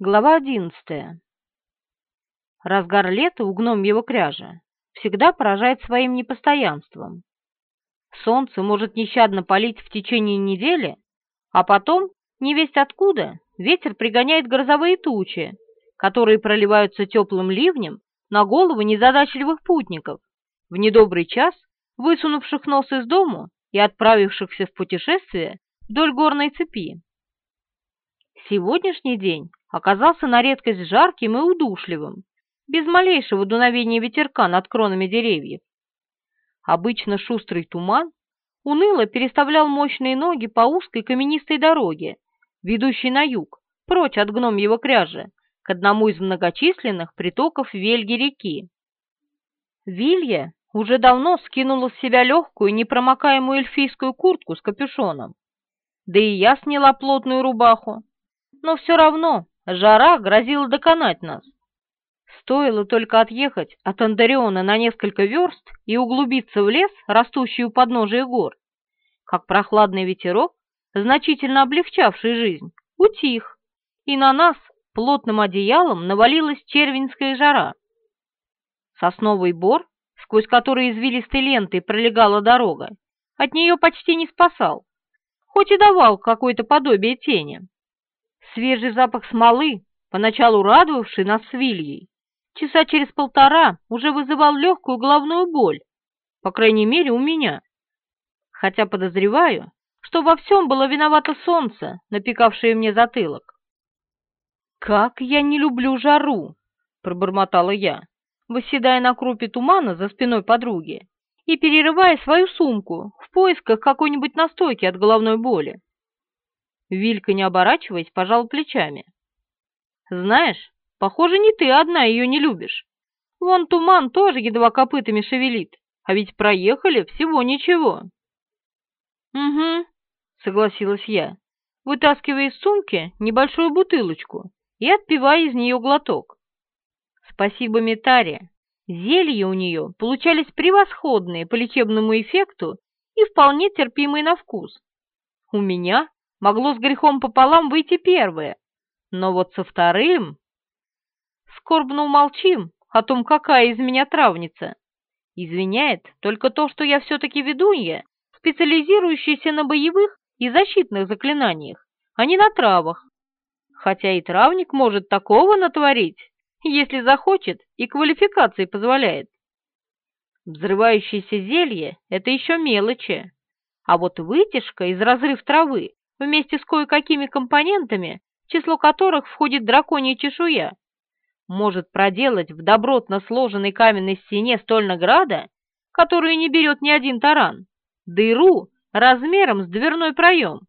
Глава одиннадцатая. Разгар лета у гномьего кряжа всегда поражает своим непостоянством. Солнце может нещадно палить в течение недели, а потом, невесть откуда, ветер пригоняет грозовые тучи, которые проливаются теплым ливнем на головы незадачливых путников, в недобрый час высунувших нос из дому и отправившихся в путешествие вдоль горной цепи. Сегодняшний день оказался на редкость жарким и удушливым, без малейшего дуновения ветерка над кронами деревьев. Обычно шустрый туман уныло переставлял мощные ноги по узкой каменистой дороге, ведущей на юг, прочь от гномьего кряжа, к одному из многочисленных притоков Вельги-реки. Вилья уже давно скинула с себя легкую непромокаемую эльфийскую куртку с капюшоном, да и я сняла плотную рубаху, но все равно Жара грозила доконать нас. Стоило только отъехать от Андариона на несколько верст и углубиться в лес, растущий у подножия гор, как прохладный ветерок, значительно облегчавший жизнь, утих, и на нас плотным одеялом навалилась червенская жара. Сосновый бор, сквозь который извилистой лентой пролегала дорога, от нее почти не спасал, хоть и давал какое-то подобие тени. Свежий запах смолы, поначалу радовавший нас с Вильей, часа через полтора уже вызывал легкую головную боль, по крайней мере у меня. Хотя подозреваю, что во всем было виновато солнце, напекавшее мне затылок. «Как я не люблю жару!» — пробормотала я, восседая на крупе тумана за спиной подруги и перерывая свою сумку в поисках какой-нибудь настойки от головной боли. Вилька, не оборачиваясь, пожал плечами. «Знаешь, похоже, не ты одна ее не любишь. Вон туман тоже едва копытами шевелит, а ведь проехали всего ничего». «Угу», — согласилась я, вытаскивая из сумки небольшую бутылочку и отпивая из нее глоток. «Спасибо Метаре. Зелья у нее получались превосходные по лечебному эффекту и вполне терпимые на вкус. У меня могло с грехом пополам выйти первое, но вот со вторым... Скорбно умолчим о том, какая из меня травница. Извиняет только то, что я все-таки ведунья, специализирующаяся на боевых и защитных заклинаниях, а не на травах. Хотя и травник может такого натворить, если захочет и квалификации позволяет. Взрывающееся зелье — это еще мелочи, а вот вытяжка из разрыв травы вместе с кое-какими компонентами, число которых входит драконья чешуя, может проделать в добротно сложенной каменной стене стольнограда, которую не берет ни один таран, дыру размером с дверной проем.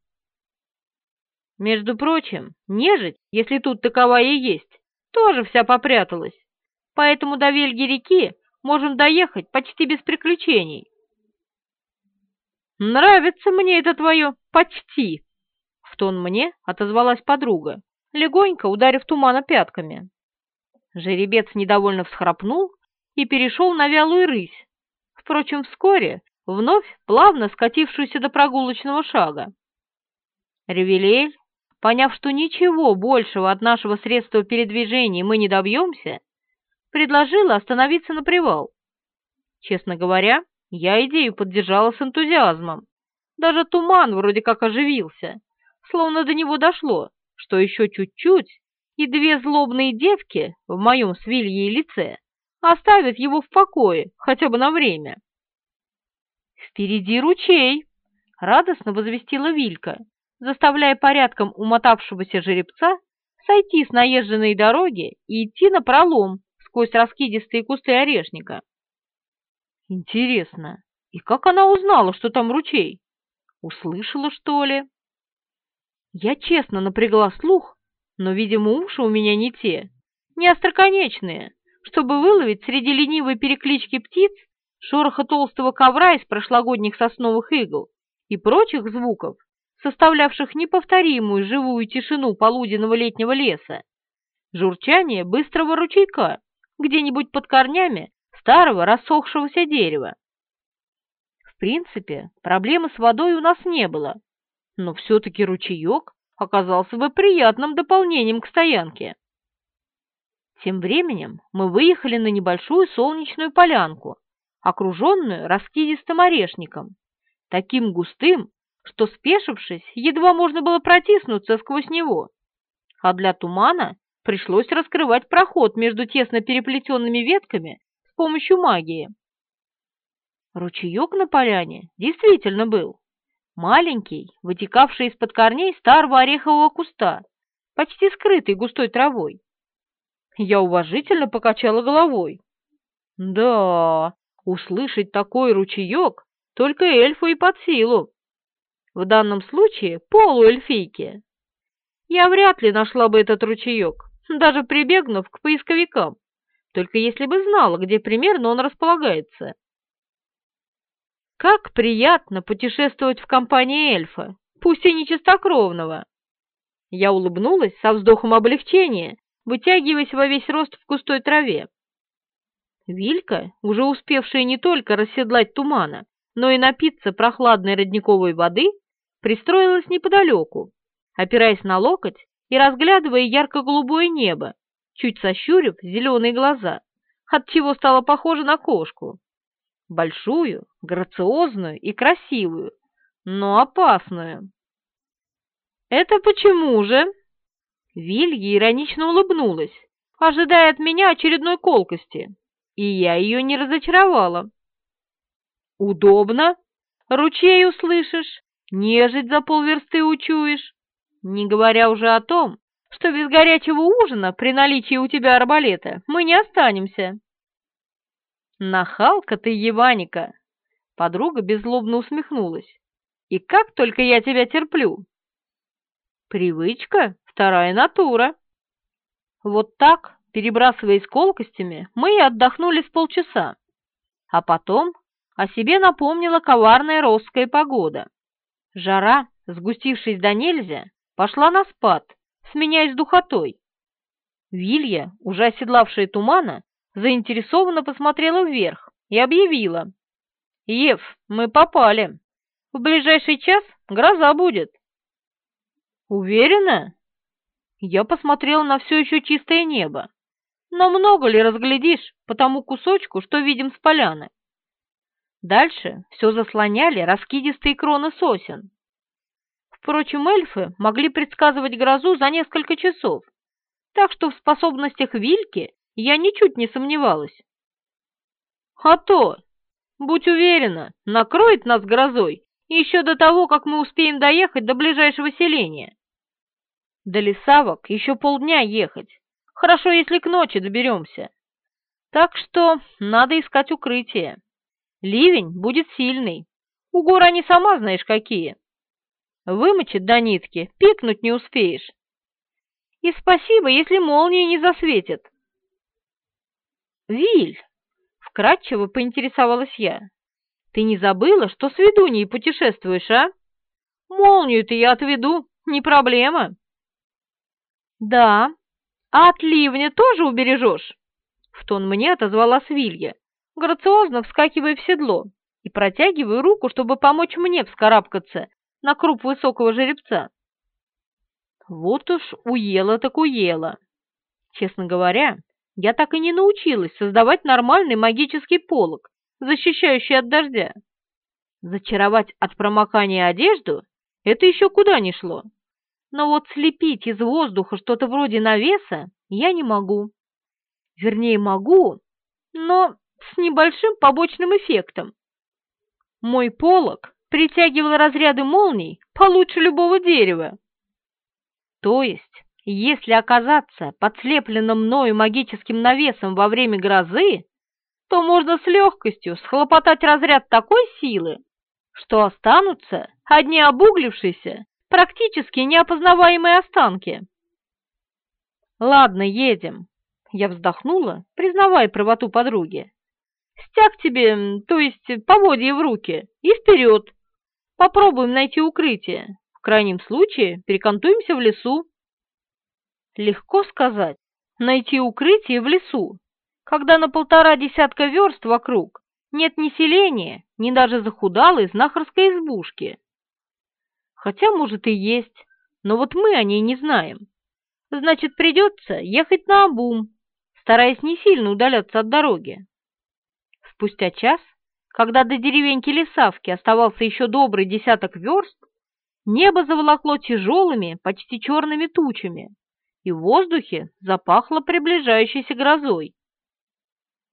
Между прочим, нежить, если тут таковая и есть, тоже вся попряталась, поэтому до Вельги-реки можем доехать почти без приключений. «Нравится мне это твое «почти», в тон мне отозвалась подруга, легонько ударив тумана пятками. Жеребец недовольно всхрапнул и перешел на вялую рысь, впрочем, вскоре вновь плавно скатившуюся до прогулочного шага. Ревелель, поняв, что ничего большего от нашего средства передвижения мы не добьемся, предложила остановиться на привал. Честно говоря, я идею поддержала с энтузиазмом. Даже туман вроде как оживился, словно до него дошло, что еще чуть-чуть, и две злобные девки в моем свилье лице оставят его в покое хотя бы на время. «Впереди ручей!» — радостно возвестила Вилька, заставляя порядком умотавшегося жеребца сойти с наезженной дороги и идти на пролом сквозь раскидистые кусты орешника. Интересно, и как она узнала, что там ручей? Услышала, что ли? Я честно напрягла слух, но, видимо, уши у меня не те, не остроконечные, чтобы выловить среди ленивой переклички птиц шороха толстого ковра из прошлогодних сосновых игл и прочих звуков, составлявших неповторимую живую тишину полуденного летнего леса, журчание быстрого ручейка где-нибудь под корнями старого рассохшегося дерева. В принципе, проблемы с водой у нас не было, но все-таки ручеек оказался бы приятным дополнением к стоянке. Тем временем мы выехали на небольшую солнечную полянку, окруженную раскидистым орешником, таким густым, что, спешившись, едва можно было протиснуться сквозь него, а для тумана пришлось раскрывать проход между тесно переплетенными ветками с помощью магии. Ручеек на поляне действительно был. Маленький, вытекавший из-под корней старого орехового куста, почти скрытый густой травой. Я уважительно покачала головой. Да, услышать такой ручеек только эльфу и под силу. В данном случае полуэльфийке. Я вряд ли нашла бы этот ручеек, даже прибегнув к поисковикам, только если бы знала, где примерно он располагается. Как приятно путешествовать в компании эльфа, пусть и не чистокровного. Я улыбнулась со вздохом облегчения, вытягиваясь во весь рост в густой траве. Вилька, уже успевшая не только расседлать тумана, но и напиться прохладной родниковой воды, пристроилась неподалеку, опираясь на локоть и разглядывая ярко-голубое небо, чуть сощурив зеленые глаза, отчего стала похожа на кошку большую, грациозную и красивую, но опасную. «Это почему же?» Вилья иронично улыбнулась, ожидая от меня очередной колкости, и я ее не разочаровала. «Удобно. Ручей услышишь, нежить за полверсты учуешь, не говоря уже о том, что без горячего ужина при наличии у тебя арбалета мы не останемся». «Нахалка ты, Еваника!» Подруга беззлобно усмехнулась. «И как только я тебя терплю!» «Привычка — вторая натура!» Вот так, перебрасываясь колкостями, мы и отдохнули с полчаса. А потом о себе напомнила коварная росская погода. Жара, сгустившись до нельзя, пошла на спад, сменяясь духотой. Вилья, уже оседлавшая тумана, заинтересованно посмотрела вверх и объявила. «Ев, мы попали. В ближайший час гроза будет». «Уверена?» Я посмотрела на все еще чистое небо. Но много ли разглядишь по тому кусочку, что видим с поляны? Дальше все заслоняли раскидистые кроны сосен. Впрочем, эльфы могли предсказывать грозу за несколько часов, так что в способностях Вильки я ничуть не сомневалась. А то, будь уверена, накроет нас грозой еще до того, как мы успеем доехать до ближайшего селения. До лесавок еще полдня ехать. Хорошо, если к ночи доберемся. Так что надо искать укрытие. Ливень будет сильный. У гор они сама знаешь какие. Вымочит до нитки, пикнуть не успеешь. И спасибо, если молнии не засветят. «Виль!» — вкратчиво поинтересовалась я. «Ты не забыла, что с ведуньей путешествуешь, а? Молнию-то я отведу, не проблема». «Да, а от ливня тоже убережешь?» В тон мне отозвалась Вилья, грациозно вскакивая в седло и протягивая руку, чтобы помочь мне вскарабкаться на круп высокого жеребца. Вот уж уела так уела. Честно говоря, я так и не научилась создавать нормальный магический полог, защищающий от дождя. Зачаровать от промокания одежду — это еще куда ни шло. Но вот слепить из воздуха что-то вроде навеса я не могу. Вернее, могу, но с небольшим побочным эффектом. Мой полог притягивал разряды молний получше любого дерева. То есть если оказаться подслепленным мною магическим навесом во время грозы, то можно с легкостью схлопотать разряд такой силы, что останутся одни обуглившиеся, практически неопознаваемые останки. «Ладно, едем», — я вздохнула, признавая правоту подруги. «Стяг тебе, то есть поводье в руки, и вперед. Попробуем найти укрытие. В крайнем случае перекантуемся в лесу». Легко сказать, найти укрытие в лесу, когда на полтора десятка верст вокруг нет ни селения, ни даже захудалой знахарской избушки. Хотя, может, и есть, но вот мы о ней не знаем. Значит, придется ехать на обум, стараясь не сильно удаляться от дороги. Спустя час, когда до деревеньки Лесавки оставался еще добрый десяток верст, небо заволокло тяжелыми, почти черными тучами, и в воздухе запахло приближающейся грозой.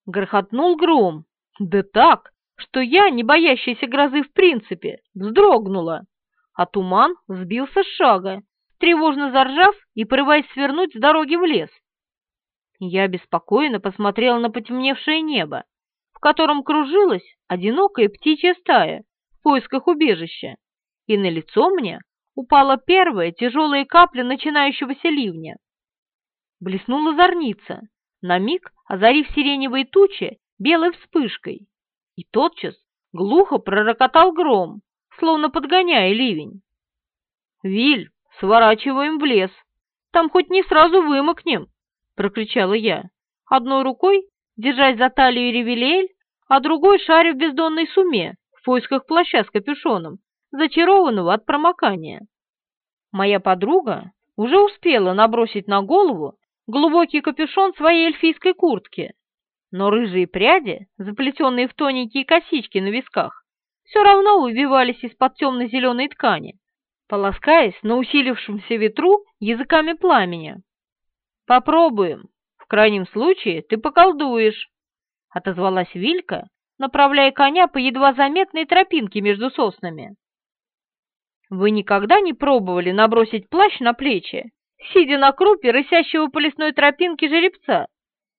Грохотнул гром, да так, что я, не боящаяся грозы в принципе, вздрогнула, а туман сбился с шага, тревожно заржав и порываясь свернуть с дороги в лес. Я беспокойно посмотрела на потемневшее небо, в котором кружилась одинокая птичья стая в поисках убежища, и на лицо мне упала первая тяжелая капля начинающегося ливня. Блеснула зорница, на миг озарив сиреневые тучи белой вспышкой, и тотчас глухо пророкотал гром, словно подгоняя ливень. «Виль, сворачиваем в лес, там хоть не сразу вымокнем!» — прокричала я, одной рукой держась за талию Ревелиэль, а другой шаря в бездонной суме в поисках плаща с капюшоном, зачарованного от промокания. Моя подруга уже успела набросить на голову глубокий капюшон своей эльфийской куртки, но рыжие пряди, заплетенные в тоненькие косички на висках, все равно выбивались из-под темно-зеленой ткани, полоскаясь на усилившемся ветру языками пламени. «Попробуем. В крайнем случае ты поколдуешь», — отозвалась Вилька, направляя коня по едва заметной тропинке между соснами. «Вы никогда не пробовали набросить плащ на плечи, сидя на крупе рысящего по лесной тропинке жеребца,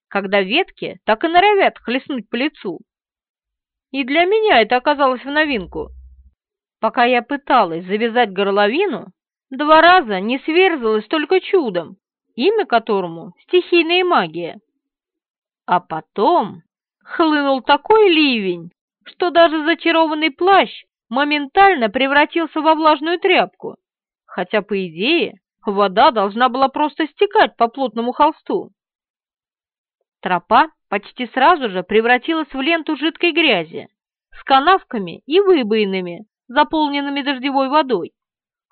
когда ветки так и норовят хлестнуть по лицу?» И для меня это оказалось в новинку. Пока я пыталась завязать горловину, два раза не сверзалась только чудом, имя которому — стихийная магия. А потом хлынул такой ливень, что даже зачарованный плащ моментально превратился во влажную тряпку, хотя, по идее, вода должна была просто стекать по плотному холсту. Тропа почти сразу же превратилась в ленту жидкой грязи с канавками и выбоинами, заполненными дождевой водой,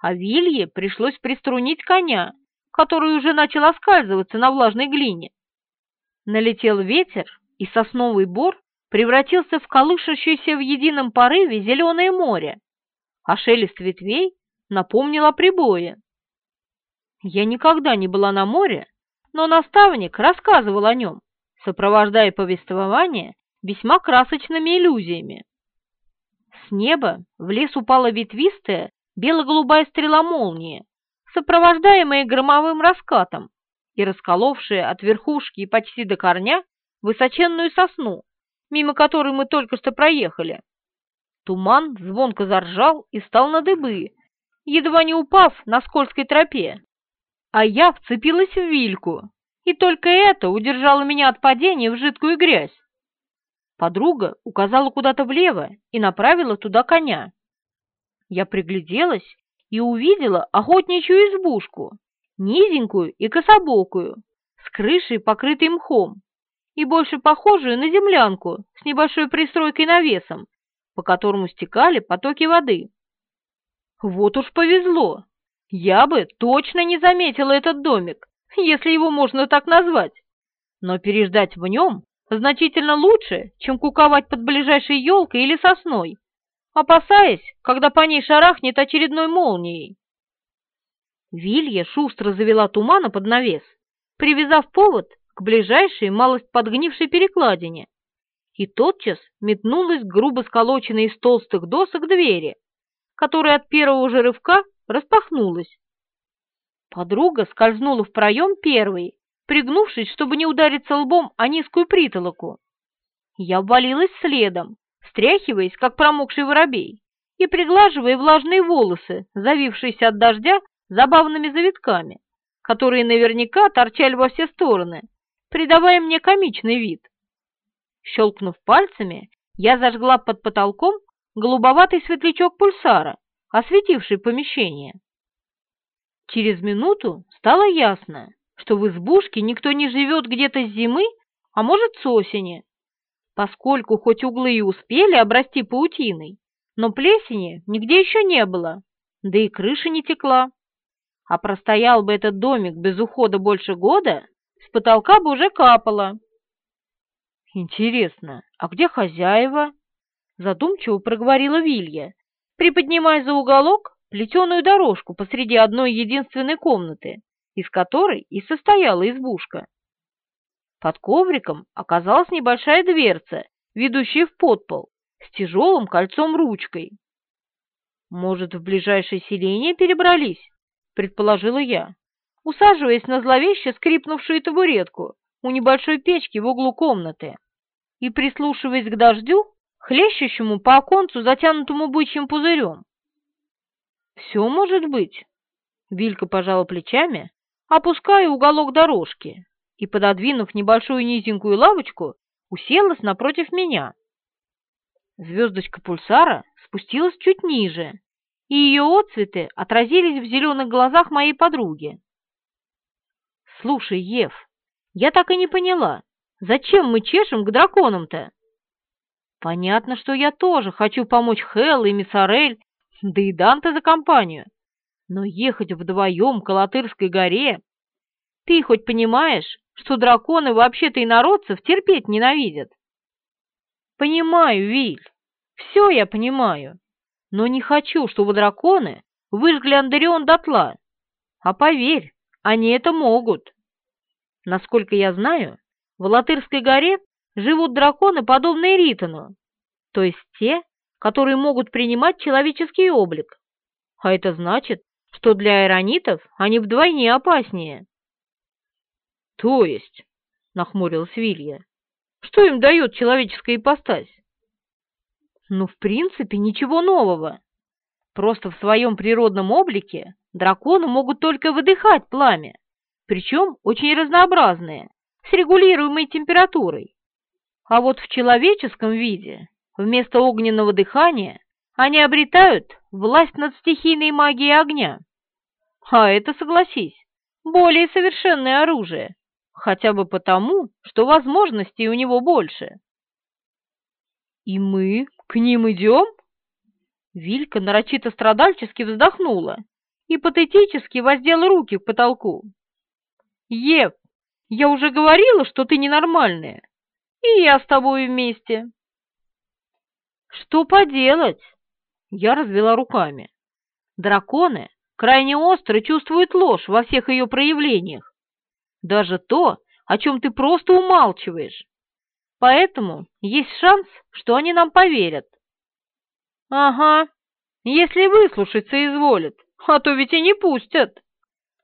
а Вилье пришлось приструнить коня, который уже начал оскальзываться на влажной глине. Налетел ветер, и сосновый бор превратился в колышащееся в едином порыве зеленое море, а шелест ветвей напомнил о прибое. Я никогда не была на море, но наставник рассказывал о нем, сопровождая повествование весьма красочными иллюзиями. С неба в лес упала ветвистая бело-голубая стрела молнии, сопровождаемая громовым раскатом и расколовшая от верхушки почти до корня высоченную сосну, мимо которой мы только что проехали. Туман звонко заржал и стал на дыбы, едва не упав на скользкой тропе. А я вцепилась в вильку, и только это удержало меня от падения в жидкую грязь. Подруга указала куда-то влево и направила туда коня. Я пригляделась и увидела охотничью избушку, низенькую и кособокую, с крышей, покрытой мхом, и больше похожую на землянку с небольшой пристройкой-навесом, по которому стекали потоки воды. Вот уж повезло! Я бы точно не заметила этот домик, если его можно так назвать. Но переждать в нем значительно лучше, чем куковать под ближайшей елкой или сосной, опасаясь, когда по ней шарахнет очередной молнией. Вилья шустро завела тумана под навес, привязав повод к ближайшей малость подгнившей перекладине, и тотчас метнулась грубо сколоченной из толстых досок двери, которая от первого же рывка распахнулась. Подруга скользнула в проем первой, пригнувшись, чтобы не удариться лбом о низкую притолоку. Я обвалилась следом, встряхиваясь, как промокший воробей, и приглаживая влажные волосы, завившиеся от дождя забавными завитками, которые наверняка торчали во все стороны, придавая мне комичный вид. Щелкнув пальцами, я зажгла под потолком голубоватый светлячок пульсара, осветивший помещение. Через минуту стало ясно, что в избушке никто не живет где-то с зимы, а может с осени, поскольку хоть углы и успели обрасти паутиной, но плесени нигде еще не было, да и крыша не текла. А простоял бы этот домик без ухода больше года, с потолка бы уже капало. Интересно, а где хозяева? Задумчиво проговорила Вилья, приподнимая за уголок плетеную дорожку посреди одной единственной комнаты, из которой и состояла избушка. Под ковриком оказалась небольшая дверца, ведущая в подпол, с тяжелым кольцом-ручкой. «Может, в ближайшее селение перебрались?» — предположила я, усаживаясь на зловеще скрипнувшую табуретку у небольшой печки в углу комнаты и прислушиваясь к дождю, хлещущему по оконцу, затянутому бычьим пузырем. «Все может быть», — Вилька пожала плечами, опуская уголок дорожки и, пододвинув небольшую низенькую лавочку, уселась напротив меня. Звездочка пульсара спустилась чуть ниже, и ее отцветы отразились в зеленых глазах моей подруги. «Слушай, Ев, я так и не поняла, зачем мы чешем к драконам-то?» «Понятно, что я тоже хочу помочь Хелл и Миссарель, да и Данте за компанию, но ехать вдвоем к Алатырской горе... Ты хоть понимаешь, что драконы вообще-то и народцев терпеть ненавидят. Понимаю, Виль, все я понимаю, но не хочу, чтобы драконы выжгли Андерион дотла. А поверь, они это могут. Насколько я знаю, в Латырской горе живут драконы, подобные Ритону, то есть те, которые могут принимать человеческий облик. А это значит, что для аэронитов они вдвойне опаснее. «То есть?» — нахмурилась Вилья. «Что им дает человеческая ипостась?» «Ну, в принципе, ничего нового. Просто в своем природном облике драконы могут только выдыхать пламя, причем очень разнообразные, с регулируемой температурой. А вот в человеческом виде вместо огненного дыхания они обретают власть над стихийной магией огня. А это, согласись, более совершенное оружие, хотя бы потому, что возможностей у него больше. «И мы к ним идем?» Вилька нарочито страдальчески вздохнула и патетически воздела руки к потолку. «Ев, я уже говорила, что ты ненормальная, и я с тобой вместе». «Что поделать?» Я развела руками. «Драконы крайне остро чувствуют ложь во всех ее проявлениях даже то, о чем ты просто умалчиваешь. Поэтому есть шанс, что они нам поверят. Ага, если выслушаться изволят, а то ведь и не пустят.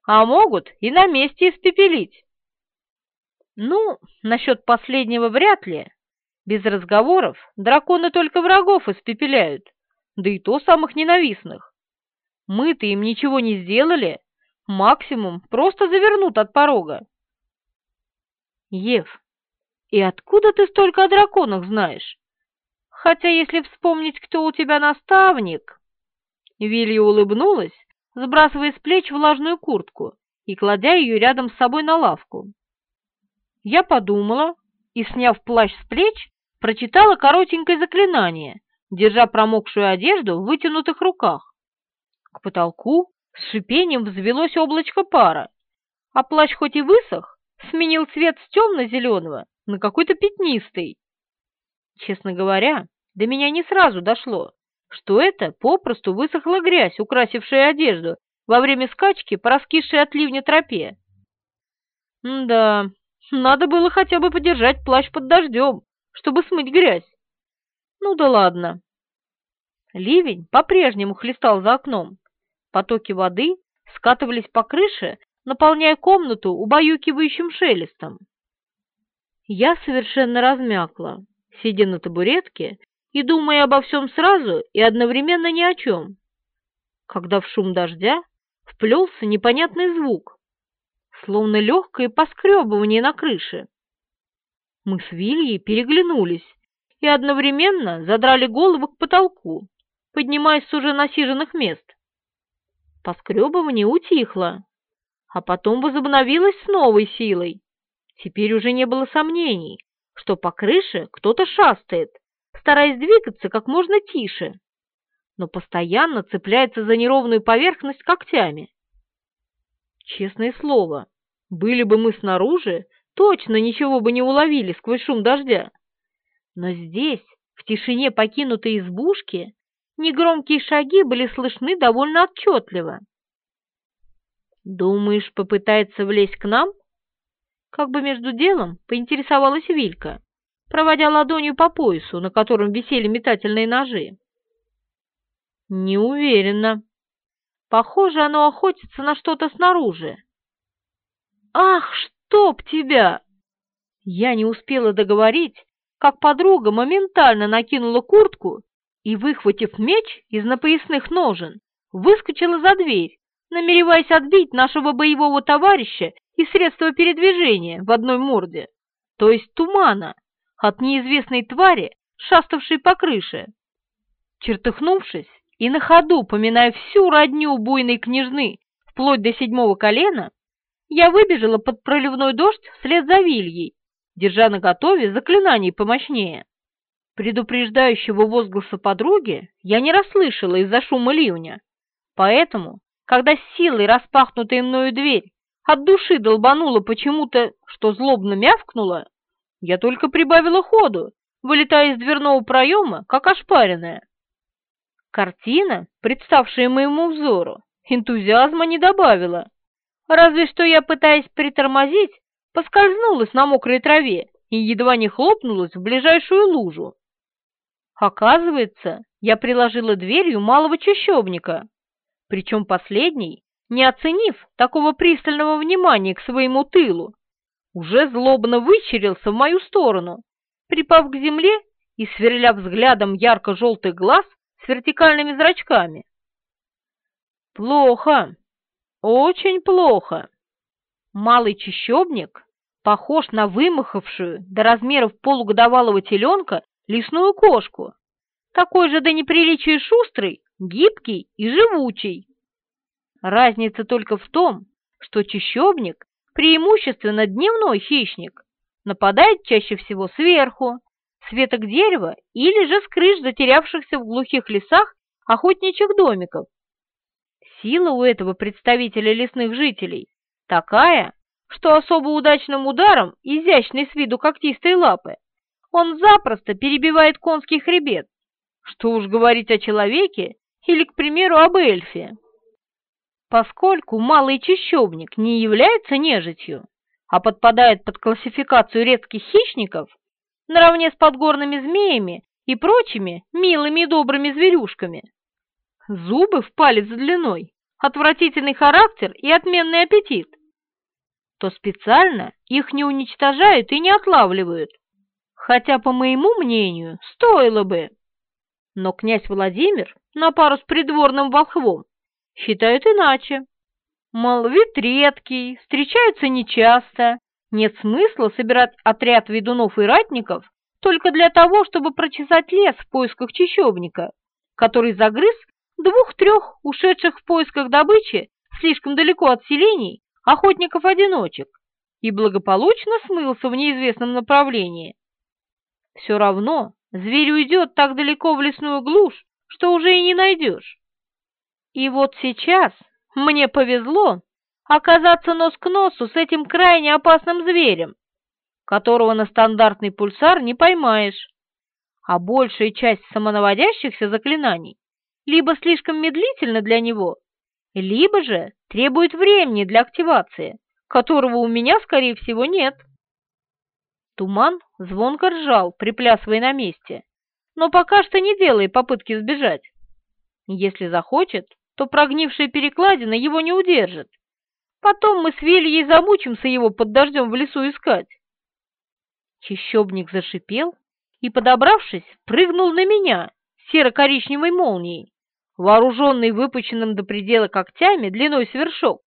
А могут и на месте испепелить. Ну, насчет последнего вряд ли. Без разговоров драконы только врагов испепеляют, да и то самых ненавистных. Мы-то им ничего не сделали, Максимум просто завернут от порога. Ев, и откуда ты столько о драконах знаешь? Хотя, если вспомнить, кто у тебя наставник... Вилья улыбнулась, сбрасывая с плеч влажную куртку и кладя ее рядом с собой на лавку. Я подумала и, сняв плащ с плеч, прочитала коротенькое заклинание, держа промокшую одежду в вытянутых руках. К потолку с шипением взвелось облачко пара, а плащ хоть и высох, сменил цвет с темно-зеленого на какой-то пятнистый. Честно говоря, до меня не сразу дошло, что это попросту высохла грязь, украсившая одежду во время скачки по раскисшей от ливня тропе. Да, надо было хотя бы подержать плащ под дождем, чтобы смыть грязь. Ну да ладно. Ливень по-прежнему хлестал за окном, Потоки воды скатывались по крыше, наполняя комнату убаюкивающим шелестом. Я совершенно размякла, сидя на табуретке и думая обо всем сразу и одновременно ни о чем, когда в шум дождя вплелся непонятный звук, словно легкое поскребывание на крыше. Мы с Вильей переглянулись и одновременно задрали головы к потолку, поднимаясь с уже насиженных мест. Поскребывание утихло, а потом возобновилось с новой силой. Теперь уже не было сомнений, что по крыше кто-то шастает, стараясь двигаться как можно тише, но постоянно цепляется за неровную поверхность когтями. Честное слово, были бы мы снаружи, точно ничего бы не уловили сквозь шум дождя. Но здесь, в тишине покинутой избушки, негромкие шаги были слышны довольно отчетливо. «Думаешь, попытается влезть к нам?» Как бы между делом поинтересовалась Вилька, проводя ладонью по поясу, на котором висели метательные ножи. «Не уверена. Похоже, оно охотится на что-то снаружи». «Ах, чтоб тебя!» Я не успела договорить, как подруга моментально накинула куртку и, выхватив меч из напоясных ножен, выскочила за дверь, намереваясь отбить нашего боевого товарища и средства передвижения в одной морде, то есть тумана, от неизвестной твари, шаставшей по крыше. Чертыхнувшись и на ходу поминая всю родню буйной княжны вплоть до седьмого колена, я выбежала под проливной дождь вслед за Вильей, держа на готове заклинаний помощнее. Предупреждающего возгласа подруги я не расслышала из-за шума ливня, поэтому, когда силой распахнутая мною дверь от души долбанула почему-то, что злобно мявкнула, я только прибавила ходу, вылетая из дверного проема, как ошпаренная. Картина, представшая моему взору, энтузиазма не добавила. Разве что я, пытаясь притормозить, поскользнулась на мокрой траве и едва не хлопнулась в ближайшую лужу. Оказывается, я приложила дверью малого чащобника, причем последний, не оценив такого пристального внимания к своему тылу, уже злобно вычерился в мою сторону, припав к земле и сверля взглядом ярко-желтых глаз с вертикальными зрачками. Плохо, очень плохо. Малый чащобник похож на вымахавшую до размеров полугодовалого теленка лесную кошку, такой же до неприличия шустрый, гибкий и живучий. Разница только в том, что чащобник преимущественно дневной хищник, нападает чаще всего сверху, с веток дерева или же с крыш затерявшихся в глухих лесах охотничьих домиков. Сила у этого представителя лесных жителей такая, что особо удачным ударом, изящной с виду когтистой лапы, он запросто перебивает конский хребет. Что уж говорить о человеке или, к примеру, об эльфе. Поскольку малый чащобник не является нежитью, а подпадает под классификацию редких хищников, наравне с подгорными змеями и прочими милыми и добрыми зверюшками, зубы в палец длиной, отвратительный характер и отменный аппетит, то специально их не уничтожают и не отлавливают, хотя, по моему мнению, стоило бы. Но князь Владимир на пару с придворным волхвом считают иначе. Мол, вид редкий, встречаются нечасто, нет смысла собирать отряд ведунов и ратников только для того, чтобы прочесать лес в поисках чащобника, который загрыз двух-трех ушедших в поисках добычи слишком далеко от селений охотников-одиночек и благополучно смылся в неизвестном направлении. Все равно зверь уйдет так далеко в лесную глушь, что уже и не найдешь. И вот сейчас мне повезло оказаться нос к носу с этим крайне опасным зверем, которого на стандартный пульсар не поймаешь, а большая часть самонаводящихся заклинаний либо слишком медлительна для него, либо же требует времени для активации, которого у меня, скорее всего, нет. Туман звонко ржал, приплясывая на месте, но пока что не делая попытки сбежать. Если захочет, то прогнившая перекладина его не удержит. Потом мы с Вильей замучимся его под дождем в лесу искать. Чищобник зашипел и, подобравшись, прыгнул на меня серо-коричневой молнией, вооруженный выпученным до предела когтями длиной свершок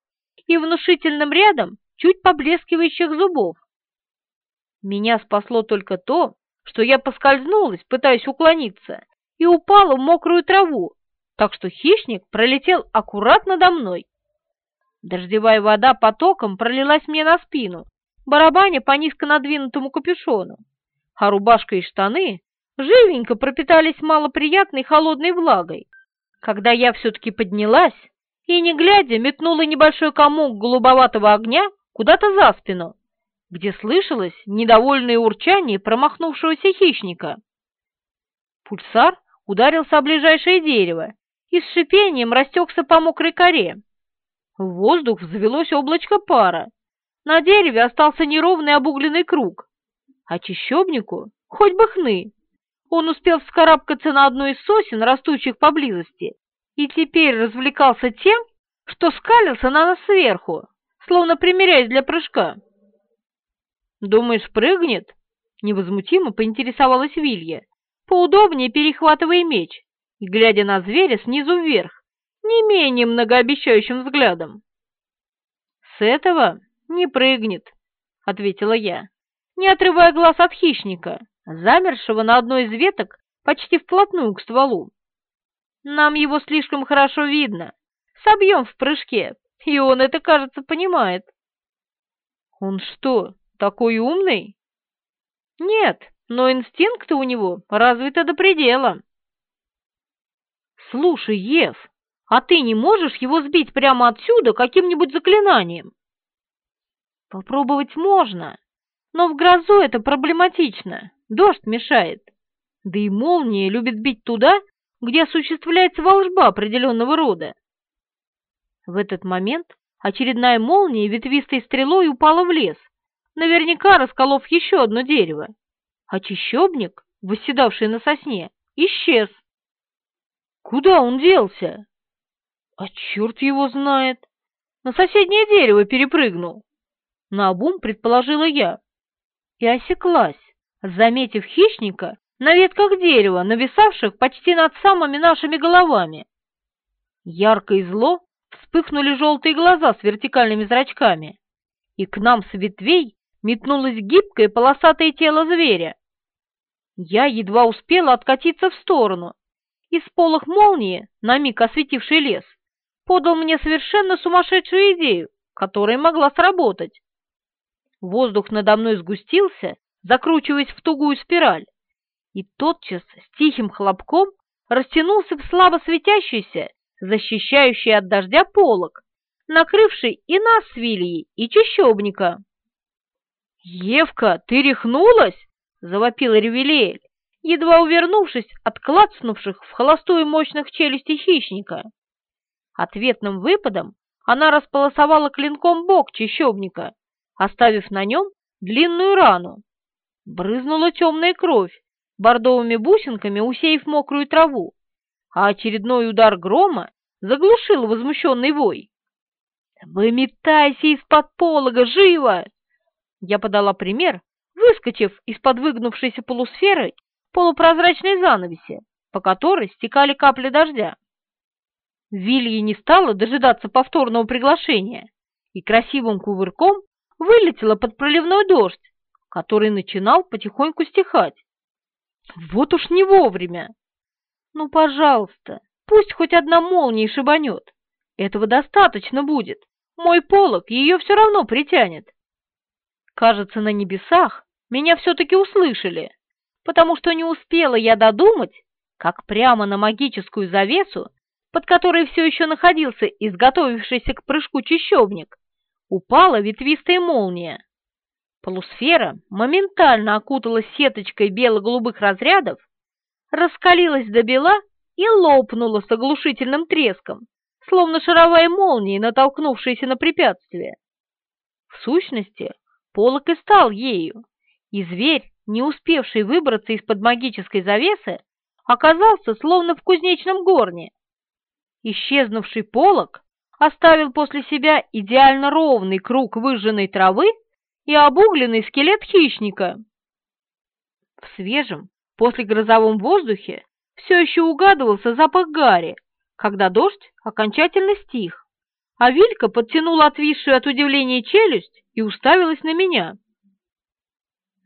и внушительным рядом чуть поблескивающих зубов. Меня спасло только то, что я поскользнулась, пытаясь уклониться, и упала в мокрую траву, так что хищник пролетел аккуратно надо мной. Дождевая вода потоком пролилась мне на спину, барабаня по низко надвинутому капюшону, а рубашка и штаны живенько пропитались малоприятной холодной влагой. Когда я все-таки поднялась и, не глядя, метнула небольшой комок голубоватого огня куда-то за спину, где слышалось недовольное урчание промахнувшегося хищника. Пульсар ударился о ближайшее дерево и с шипением растекся по мокрой коре. В воздух взвелось облачко пара. На дереве остался неровный обугленный круг. А чищобнику хоть бы хны. Он успел вскарабкаться на одну из сосен, растущих поблизости, и теперь развлекался тем, что скалился на нас сверху, словно примеряясь для прыжка. «Думаешь, прыгнет?» — невозмутимо поинтересовалась Вилья, поудобнее перехватывая меч глядя на зверя снизу вверх, не менее многообещающим взглядом. «С этого не прыгнет», — ответила я, не отрывая глаз от хищника, замершего на одной из веток почти вплотную к стволу. «Нам его слишком хорошо видно, собьем в прыжке, и он это, кажется, понимает». «Он что, такой умный?» «Нет, но инстинкты у него развиты до предела». «Слушай, Ев, а ты не можешь его сбить прямо отсюда каким-нибудь заклинанием?» «Попробовать можно, но в грозу это проблематично, дождь мешает. Да и молния любит бить туда, где осуществляется волжба определенного рода». В этот момент очередная молния ветвистой стрелой упала в лес, наверняка расколов еще одно дерево, а чищобник, восседавший на сосне, исчез. Куда он делся? А черт его знает. На соседнее дерево перепрыгнул. Наобум предположила я. И осеклась, заметив хищника на ветках дерева, нависавших почти над самыми нашими головами. Ярко и зло вспыхнули желтые глаза с вертикальными зрачками, и к нам с ветвей метнулось гибкое полосатое тело зверя. Я едва успела откатиться в сторону, и сполох молнии, на миг осветивший лес, подал мне совершенно сумасшедшую идею, которая могла сработать. Воздух надо мной сгустился, закручиваясь в тугую спираль, и тотчас с тихим хлопком растянулся в слабо светящийся, защищающий от дождя полог, накрывший и нас с Вильей, и чащобника. «Евка, ты рехнулась?» — завопила Ревелиэль, едва увернувшись от клацнувших в холостую мощных челюстей хищника. Ответным выпадом она располосовала клинком бок чащобника, оставив на нем длинную рану. Брызнула темная кровь, бордовыми бусинками усеяв мокрую траву, а очередной удар грома заглушил возмущенный вой. «Выметайся из-под полога, живо!» Я подала пример, выскочив из-под выгнувшейся полусферы полупрозрачной занавеси, по которой стекали капли дождя. Вилья не стала дожидаться повторного приглашения и красивым кувырком вылетела под проливной дождь, который начинал потихоньку стихать. Вот уж не вовремя. Ну, пожалуйста, пусть хоть одна молния шибанет. Этого достаточно будет. Мой полог ее все равно притянет. Кажется, на небесах меня все-таки услышали, потому что не успела я додумать, как прямо на магическую завесу, под которой все еще находился изготовившийся к прыжку чащобник, упала ветвистая молния. Полусфера моментально окуталась сеточкой бело-голубых разрядов, раскалилась до бела и лопнула с оглушительным треском, словно шаровая молния, натолкнувшаяся на препятствие. В сущности, полок и стал ею, и зверь, не успевший выбраться из-под магической завесы, оказался словно в кузнечном горне. Исчезнувший полог оставил после себя идеально ровный круг выжженной травы и обугленный скелет хищника. В свежем, после грозовом воздухе все еще угадывался запах гари, когда дождь окончательно стих а Вилька подтянула отвисшую от удивления челюсть и уставилась на меня.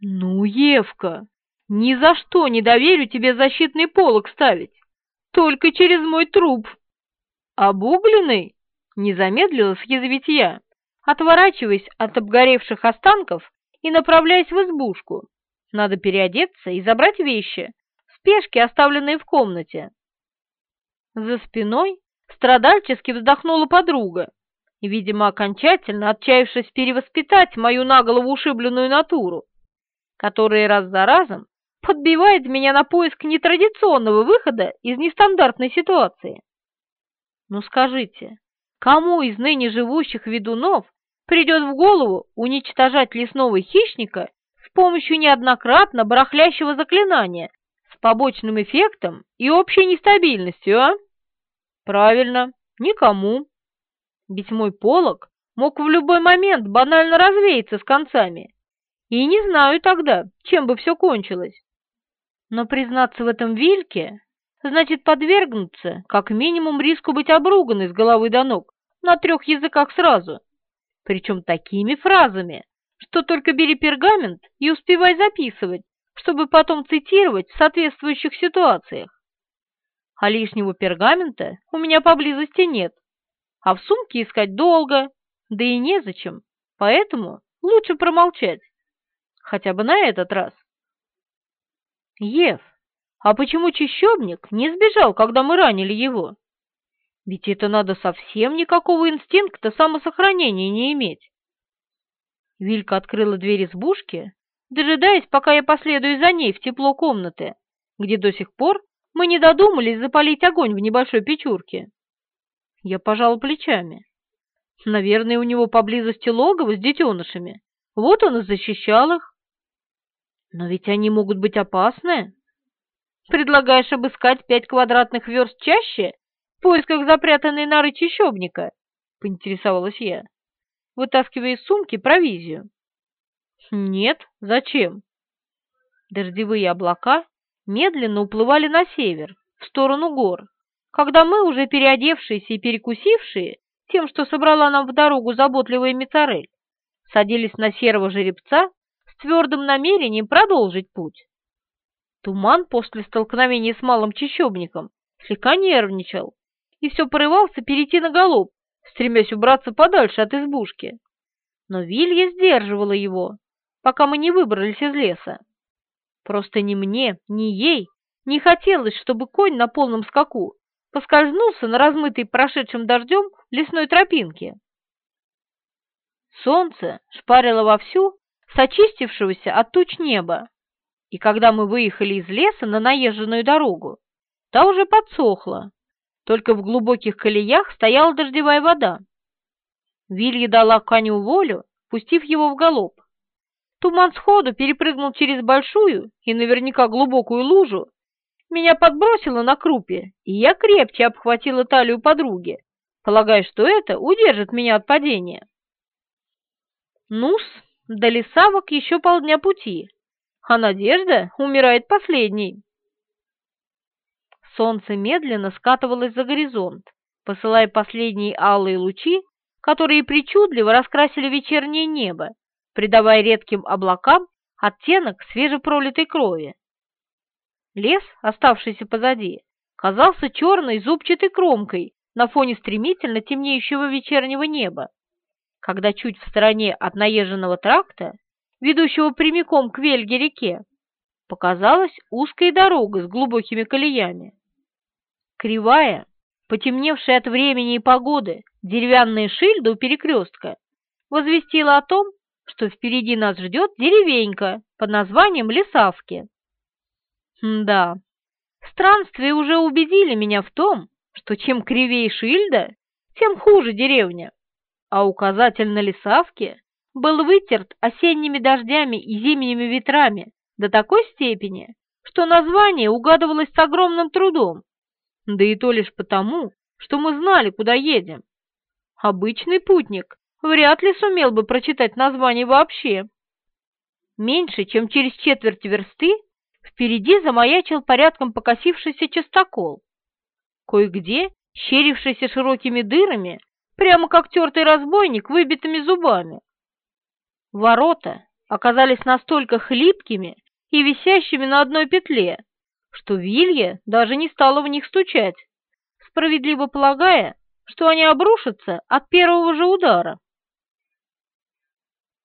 «Ну, Евка, ни за что не доверю тебе защитный полог ставить, только через мой труп». «Обугленный?» — не замедлила съязвить я, отворачиваясь от обгоревших останков и направляясь в избушку. Надо переодеться и забрать вещи, спешки, оставленные в комнате. За спиной страдальчески вздохнула подруга, видимо, окончательно отчаявшись перевоспитать мою наголову ушибленную натуру, которая раз за разом подбивает меня на поиск нетрадиционного выхода из нестандартной ситуации. Ну скажите, кому из ныне живущих ведунов придет в голову уничтожать лесного хищника с помощью неоднократно барахлящего заклинания с побочным эффектом и общей нестабильностью, а? Правильно, никому. Ведь мой полог мог в любой момент банально развеяться с концами. И не знаю тогда, чем бы все кончилось. Но признаться в этом Вильке значит подвергнуться как минимум риску быть обруганной с головы до ног на трех языках сразу, причем такими фразами, что только бери пергамент и успевай записывать, чтобы потом цитировать в соответствующих ситуациях. А лишнего пергамента у меня поблизости нет, а в сумке искать долго, да и незачем, поэтому лучше промолчать, хотя бы на этот раз. Ев, а почему чищобник не сбежал, когда мы ранили его? Ведь это надо совсем никакого инстинкта самосохранения не иметь. Вилька открыла дверь избушки, дожидаясь, пока я последую за ней в тепло комнаты, где до сих пор мы не додумались запалить огонь в небольшой печурке. Я пожал плечами. Наверное, у него поблизости логово с детенышами. Вот он и защищал их. Но ведь они могут быть опасны. Предлагаешь обыскать пять квадратных верст чаще в поисках запрятанной норы чащобника? Поинтересовалась я, вытаскивая из сумки провизию. Нет, зачем? Дождевые облака медленно уплывали на север, в сторону гор, когда мы, уже переодевшиеся и перекусившие тем, что собрала нам в дорогу заботливая Мицарель, садились на серого жеребца с твердым намерением продолжить путь. Туман после столкновения с малым чащобником слегка нервничал и все порывался перейти на голуб, стремясь убраться подальше от избушки. Но Вилья сдерживала его, пока мы не выбрались из леса. Просто ни мне, ни ей не хотелось, чтобы конь на полном скаку поскользнулся на размытой прошедшим дождем лесной тропинке. Солнце шпарило вовсю с очистившегося от туч неба, и когда мы выехали из леса на наезженную дорогу, та уже подсохла, только в глубоких колеях стояла дождевая вода. Вилья дала коню волю, пустив его в галоп. Туман сходу перепрыгнул через большую и наверняка глубокую лужу, меня подбросило на крупе, и я крепче обхватила талию подруги, полагая, что это удержит меня от падения. Ну-с, до лесавок еще полдня пути, а надежда умирает последней. Солнце медленно скатывалось за горизонт, посылая последние алые лучи, которые причудливо раскрасили вечернее небо, придавая редким облакам оттенок свежепролитой крови. Лес, оставшийся позади, казался черной зубчатой кромкой на фоне стремительно темнеющего вечернего неба, когда чуть в стороне от наезженного тракта, ведущего прямиком к Вельге-реке, показалась узкая дорога с глубокими колеями. Кривая, потемневшая от времени и погоды, деревянная шильда у перекрестка возвестила о том, что впереди нас ждет деревенька под названием Лесавки. да, странствия уже убедили меня в том, что чем кривее шильда, тем хуже деревня, а указатель на Лесавке был вытерт осенними дождями и зимними ветрами до такой степени, что название угадывалось с огромным трудом, да и то лишь потому, что мы знали, куда едем. Обычный путник вряд ли сумел бы прочитать название вообще. Меньше, чем через четверть версты, впереди замаячил порядком покосившийся частокол. Кое-где, щерившийся широкими дырами, прямо как тертый разбойник выбитыми зубами. Ворота оказались настолько хлипкими и висящими на одной петле, что Вилья даже не стала в них стучать, справедливо полагая, что они обрушатся от первого же удара.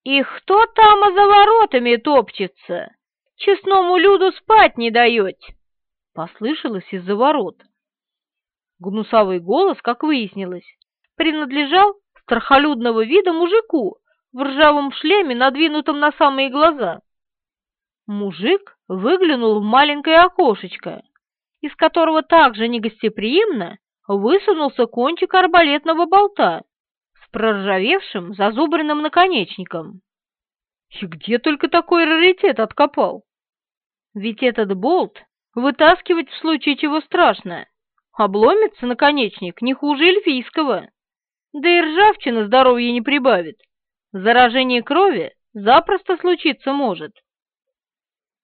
«И кто там за воротами топчется? Честному люду спать не даете!» — послышалось из-за ворот. Гнусавый голос, как выяснилось, принадлежал страхолюдного вида мужику в ржавом шлеме, надвинутом на самые глаза. Мужик выглянул в маленькое окошечко, из которого также негостеприимно высунулся кончик арбалетного болта с проржавевшим зазубренным наконечником. И где только такой раритет откопал? Ведь этот болт вытаскивать в случае чего страшно. Обломится наконечник не хуже эльфийского. Да и ржавчина здоровья не прибавит. Заражение крови запросто случиться может.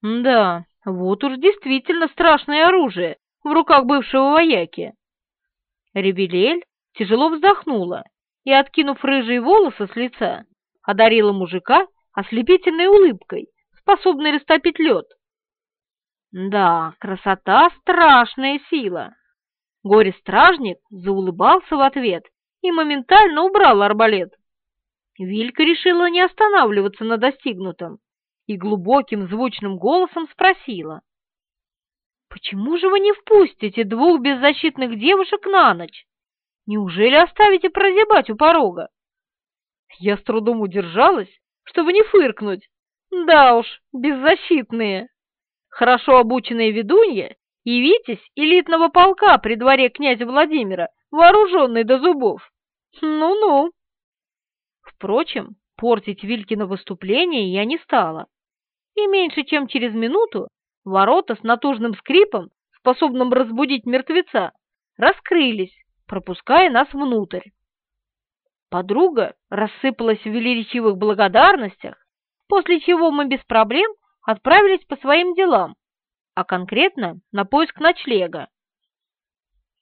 Да, вот уж действительно страшное оружие в руках бывшего вояки. Ребелель тяжело вздохнула и, откинув рыжие волосы с лица, одарила мужика ослепительной улыбкой, способной растопить лед. Да, красота — страшная сила. Горе-стражник заулыбался в ответ и моментально убрал арбалет. Вилька решила не останавливаться на достигнутом и глубоким звучным голосом спросила. «Почему же вы не впустите двух беззащитных девушек на ночь? Неужели оставите прозябать у порога?» Я с трудом удержалась, чтобы не фыркнуть. Да уж, беззащитные. Хорошо обученные ведунья и Витязь элитного полка при дворе князя Владимира, вооруженный до зубов. Ну-ну. Впрочем, портить Вилькино выступление я не стала. И меньше чем через минуту ворота с натужным скрипом, способным разбудить мертвеца, раскрылись, пропуская нас внутрь. Подруга рассыпалась в величивых благодарностях, после чего мы без проблем отправились по своим делам, а конкретно на поиск ночлега.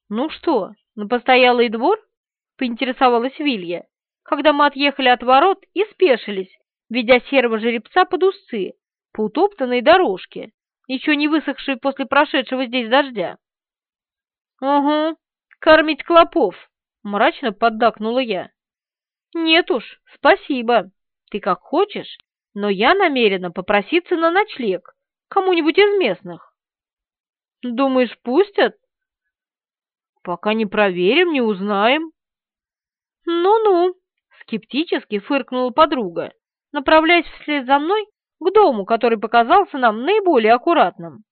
«Ну что, на постоялый двор?» — поинтересовалась Вилья, когда мы отъехали от ворот и спешились, ведя серого жеребца под узцы по утоптанной дорожке, еще не высохшей после прошедшего здесь дождя. «Угу, кормить клопов!» — мрачно поддакнула я. «Нет уж, спасибо. Ты как хочешь, но я намерена попроситься на ночлег кому-нибудь из местных». «Думаешь, пустят?» «Пока не проверим, не узнаем». «Ну-ну», — скептически фыркнула подруга, направляясь вслед за мной к дому, который показался нам наиболее аккуратным.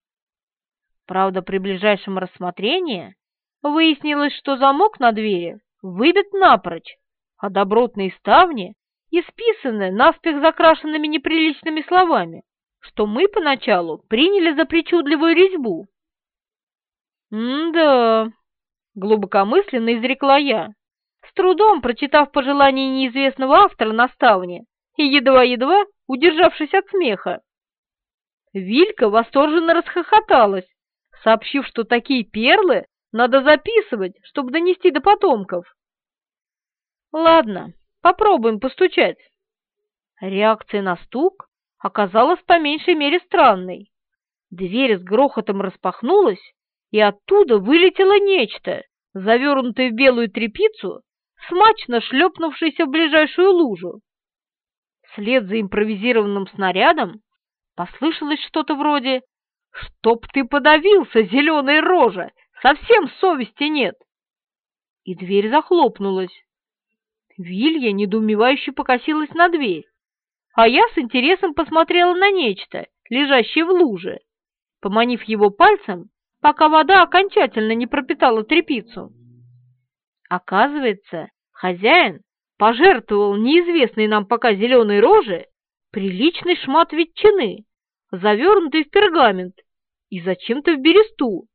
Правда, при ближайшем рассмотрении выяснилось, что замок на двери выбит напрочь, а добротные ставни исписаны наспех закрашенными неприличными словами, что мы поначалу приняли за причудливую резьбу. «М-да», — глубокомысленно изрекла я, трудом прочитав пожелание неизвестного автора на ставне и едва-едва удержавшись от смеха. Вилька восторженно расхохоталась, сообщив, что такие перлы надо записывать, чтобы донести до потомков. Ладно, попробуем постучать. Реакция на стук оказалась по меньшей мере странной. Дверь с грохотом распахнулась, и оттуда вылетело нечто, завернутое в белую тряпицу, смачно шлепнувшееся в ближайшую лужу. Вслед за импровизированным снарядом послышалось что-то вроде «Чтоб ты подавился, зеленая рожа! Совсем совести нет!» И дверь захлопнулась. Вилья недоумевающе покосилась на дверь, а я с интересом посмотрела на нечто, лежащее в луже, поманив его пальцем, пока вода окончательно не пропитала тряпицу. Оказывается, хозяин пожертвовал неизвестной нам пока зеленой роже приличный шмат ветчины, завернутый в пергамент и зачем-то в бересту,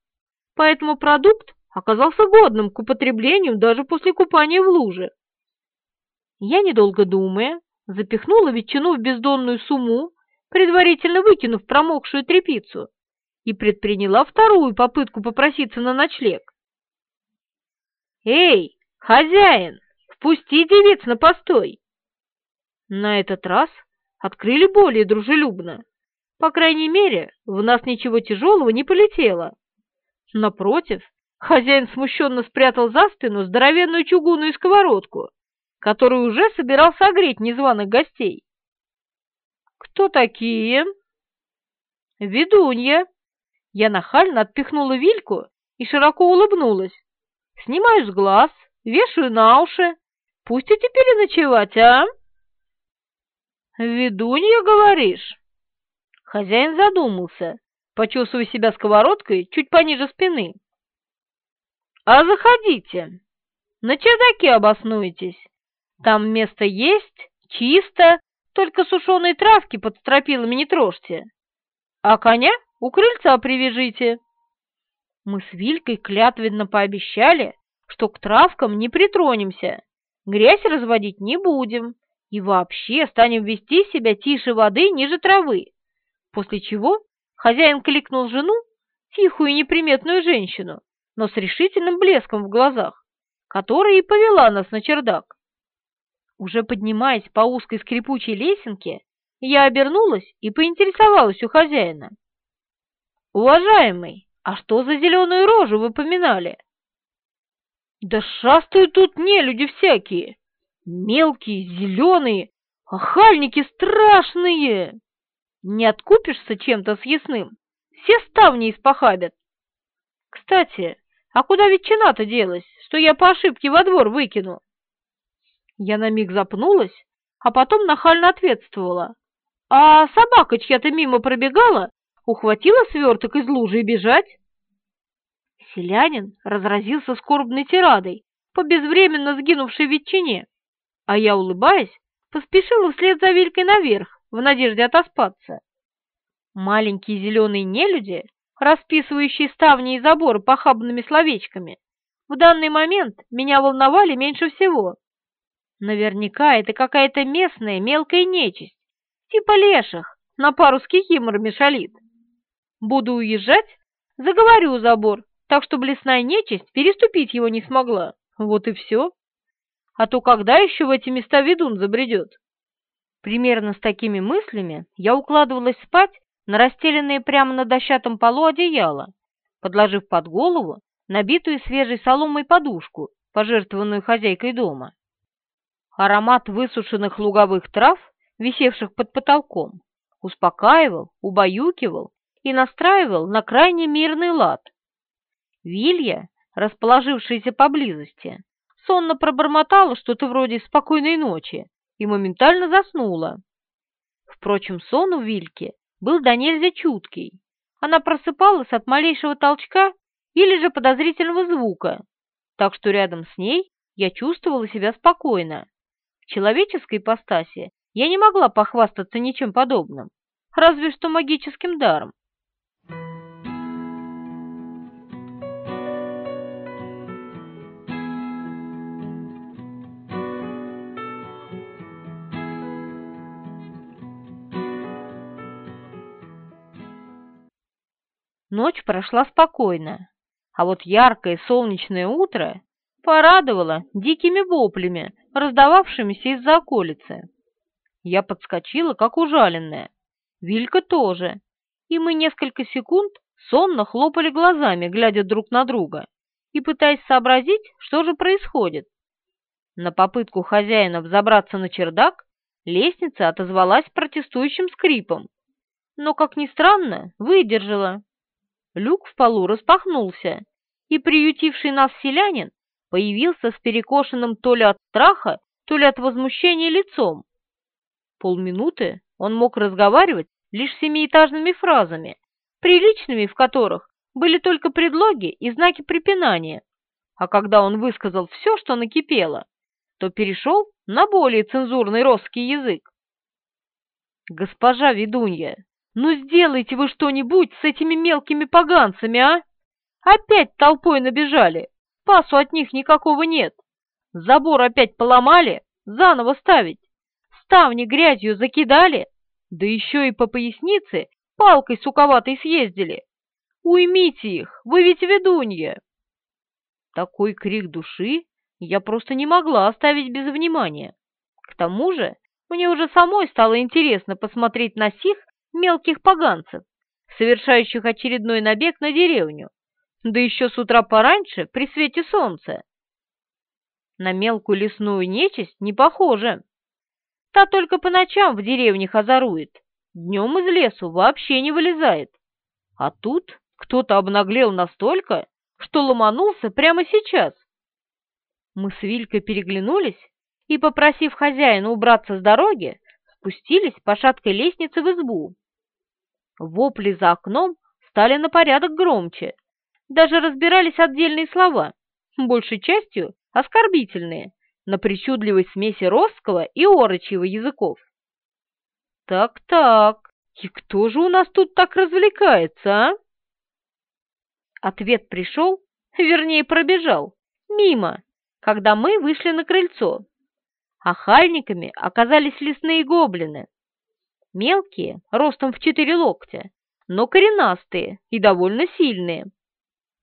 поэтому продукт оказался годным к употреблению даже после купания в луже. Я, недолго думая, запихнула ветчину в бездонную сумму, предварительно выкинув промокшую тряпицу, и предприняла вторую попытку попроситься на ночлег. «Эй, хозяин, впусти девиц на постой!» На этот раз открыли более дружелюбно. По крайней мере, в нас ничего тяжелого не полетело. Напротив, хозяин смущенно спрятал за спину здоровенную чугунную сковородку который уже собирался огреть незваных гостей. «Кто такие?» «Ведунья!» Я нахально отпихнула Вильку и широко улыбнулась. Снимаю с глаз, вешаю на уши. Пусть и теперь и ночевать, а? Ведунья, говоришь? Хозяин задумался, почесывая себя сковородкой чуть пониже спины. А заходите. На чердаке обоснуйтесь. Там место есть, чисто, только сушеные травки под стропилами не трожьте. А коня у крыльца привяжите. Мы с Вилькой клятвенно пообещали, что к травкам не притронемся, грязь разводить не будем и вообще станем вести себя тише воды ниже травы. После чего хозяин кликнул жену, тихую и неприметную женщину, но с решительным блеском в глазах, которая и повела нас на чердак. Уже поднимаясь по узкой скрипучей лесенке, я обернулась и поинтересовалась у хозяина. «Уважаемый, а что за зеленую рожу вы поминали?» «Да шастают тут не люди всякие, мелкие, зеленые, охальники страшные! Не откупишься чем-то съестным, все ставни испохабят. Кстати, а куда ветчина-то делась, что я по ошибке во двор выкину?» Я на миг запнулась, а потом нахально ответствовала. «А собака чья-то мимо пробегала, ухватила сверток из лужи и бежать?» Селянин разразился скорбной тирадой по безвременно сгинувшей ветчине, а я, улыбаясь, поспешила вслед за Вилькой наверх в надежде отоспаться. Маленькие зеленые нелюди, расписывающие ставни и заборы похабными словечками, в данный момент меня волновали меньше всего. Наверняка это какая-то местная мелкая нечисть, типа леших, на пару с кикиморами шалит. Буду уезжать, заговорю забор, так что лесная нечисть переступить его не смогла. Вот и все. А то когда еще в эти места ведун забредет? Примерно с такими мыслями я укладывалась спать на расстеленные прямо на дощатом полу одеяло, подложив под голову набитую свежей соломой подушку, пожертвованную хозяйкой дома. Аромат высушенных луговых трав, висевших под потолком, успокаивал, убаюкивал и настраивал на крайне мирный лад. Вилья, расположившаяся поблизости, сонно пробормотала что-то вроде «спокойной ночи» и моментально заснула. Впрочем, сон у Вильки был до нельзя чуткий. Она просыпалась от малейшего толчка или же подозрительного звука, так что рядом с ней я чувствовала себя спокойно человеческой ипостаси я не могла похвастаться ничем подобным, разве что магическим даром. Ночь прошла спокойно, а вот яркое солнечное утро порадовало дикими воплями раздававшимися из-за околицы. Я подскочила, как ужаленная. Вилька тоже. И мы несколько секунд сонно хлопали глазами, глядя друг на друга, и пытаясь сообразить, что же происходит. На попытку хозяина взобраться на чердак лестница отозвалась протестующим скрипом, но, как ни странно, выдержала. Люк в полу распахнулся, и приютивший нас селянин появился с перекошенным то ли от страха, то ли от возмущения лицом. Полминуты он мог разговаривать лишь семиэтажными фразами, приличными в которых были только предлоги и знаки препинания, а когда он высказал все, что накипело, то перешел на более цензурный русский язык. «Госпожа ведунья, ну сделайте вы что-нибудь с этими мелкими поганцами, а? Опять толпой набежали, Спасу от них никакого нет. Забор опять поломали, заново ставить. Ставни грязью закидали, да еще и по пояснице палкой суковатой съездили. Уймите их, вы ведь ведунья. Такой крик души я просто не могла оставить без внимания. К тому же мне уже самой стало интересно посмотреть на сих мелких поганцев, совершающих очередной набег на деревню да еще с утра пораньше при свете солнца. На мелкую лесную нечисть не похоже. Та только по ночам в деревне хазарует, днем из лесу вообще не вылезает. А тут кто-то обнаглел настолько, что ломанулся прямо сейчас Мы с Вилькой переглянулись и, попросив хозяина убраться с дороги, спустились по шаткой лестнице в избу. Вопли за окном стали на порядок громче, даже разбирались отдельные слова, большей частью оскорбительные, на причудливой смеси росского и орочьего языков. «Так-так, и кто же у нас тут так развлекается, а?» Ответ пришел, вернее пробежал, мимо, когда мы вышли на крыльцо. Охальниками оказались лесные гоблины. Мелкие, ростом в четыре локтя, но коренастые и довольно сильные.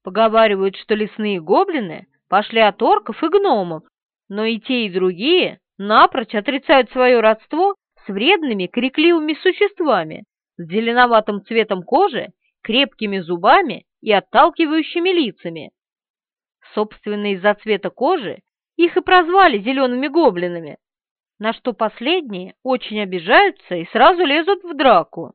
Поговаривают, что лесные гоблины пошли от орков и гномов, но и те, и другие напрочь отрицают свое родство с вредными крикливыми существами с зеленоватым цветом кожи, крепкими зубами и отталкивающими лицами. Собственно, из-за цвета кожи их и прозвали зелеными гоблинами, на что последние очень обижаются и сразу лезут в драку.